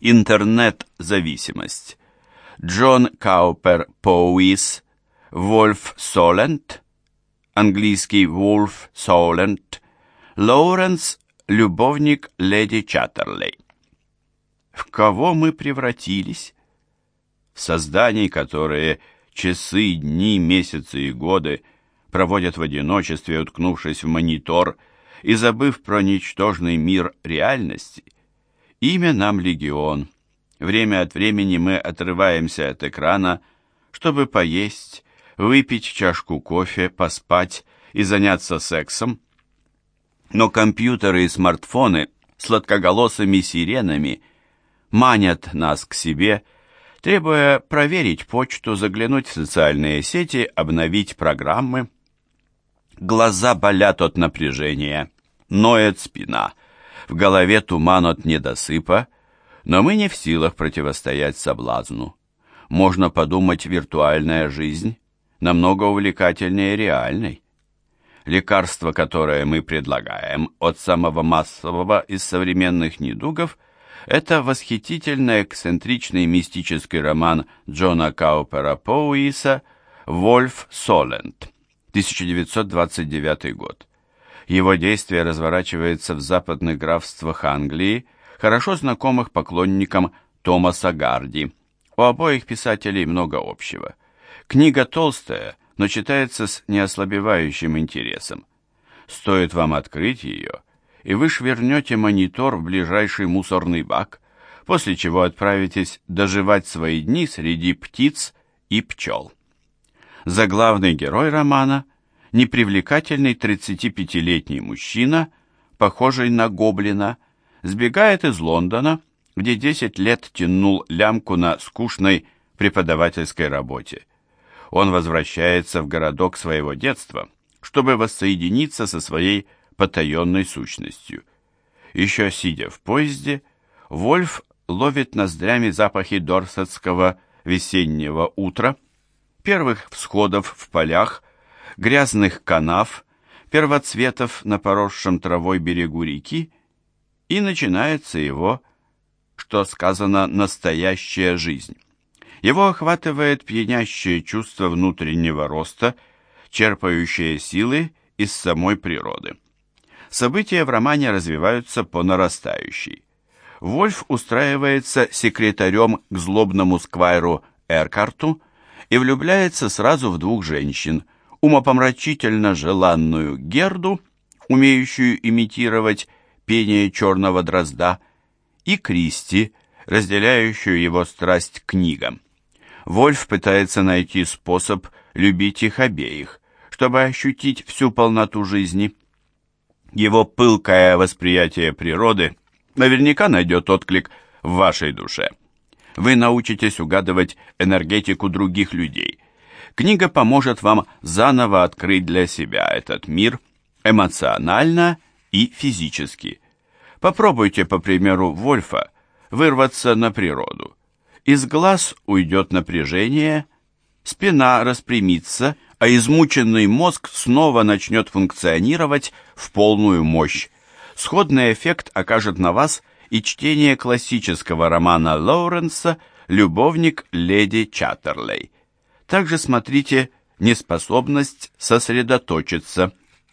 Интернет-зависимость. Джон Каупер Поуис, Вольф Солент, английский Вольф Солент, Лоуренс, любовник леди Чаттерлей. В кого мы превратились? В созданий, которые часы, дни, месяцы и годы проводят в одиночестве, уткнувшись в монитор и забыв про ничтожный мир реальности. Имя нам легион. Время от времени мы отрываемся от экрана, чтобы поесть, выпить чашку кофе, поспать и заняться сексом. Но компьютеры и смартфоны сладкоголосыми сиренами манят нас к себе, требуя проверить почту, заглянуть в социальные сети, обновить программы. Глаза болят от напряжения, ноет спина, в голове туман от недосыпа, но мы не в силах противостоять соблазну. Можно подумать, виртуальная жизнь намного увлекательнее реальной. Лекарство, которое мы предлагаем от самого массового из современных недугов, это восхитительно эксцентричный мистический роман Джона Каупера Поуиса «Вольф Солент», 1929 год. Его действие разворачивается в западных графствах Англии, хорошо знакомых поклонникам Томаса Гарди. У обоих писателей много общего. Книга толстая, но читается с неослабевающим интересом. Стоит вам открыть ее, и вы швырнете монитор в ближайший мусорный бак, после чего отправитесь доживать свои дни среди птиц и пчел. Заглавный герой романа – непривлекательный 35-летний мужчина, похожий на гоблина, сбегает из Лондона, где 10 лет тянул лямку на скучной преподавательской работе. Он возвращается в городок своего детства, чтобы воссоединиться со своей потаенной сущностью. Еще сидя в поезде, Вольф ловит ноздрями запахи дорсетского весеннего утра, первых всходов в полях, грязных канав, первоцветов на поросшем травой берегу реки и начинается его, что сказано, настоящая жизнь. Его охватывает пьянящее чувство внутреннего роста, черпающее силы из самой природы. События в романе развиваются по нарастающей. Вольф устраивается секретарем к злобному сквайру Эркарту и влюбляется сразу в двух женщин, умопомрачительно желанную Герду, умеющую имитировать пение черного дрозда, и Кристи, разделяющую его страсть к книгам. Вольф пытается найти способ любить их обеих, чтобы ощутить всю полноту жизни. Его пылкое восприятие природы наверняка найдет отклик в вашей душе. Вы научитесь угадывать энергетику других людей. Книга поможет вам заново открыть для себя этот мир эмоционально и физически. Попробуйте, по примеру Вольфа, вырваться на природу. Из глаз уйдет напряжение, спина распрямится, а измученный мозг снова начнет функционировать в полную мощь. Сходный эффект окажет на вас и чтение классического романа Лоуренса «Любовник леди Чаттерлей». Также смотрите «Неспособность сосредоточиться»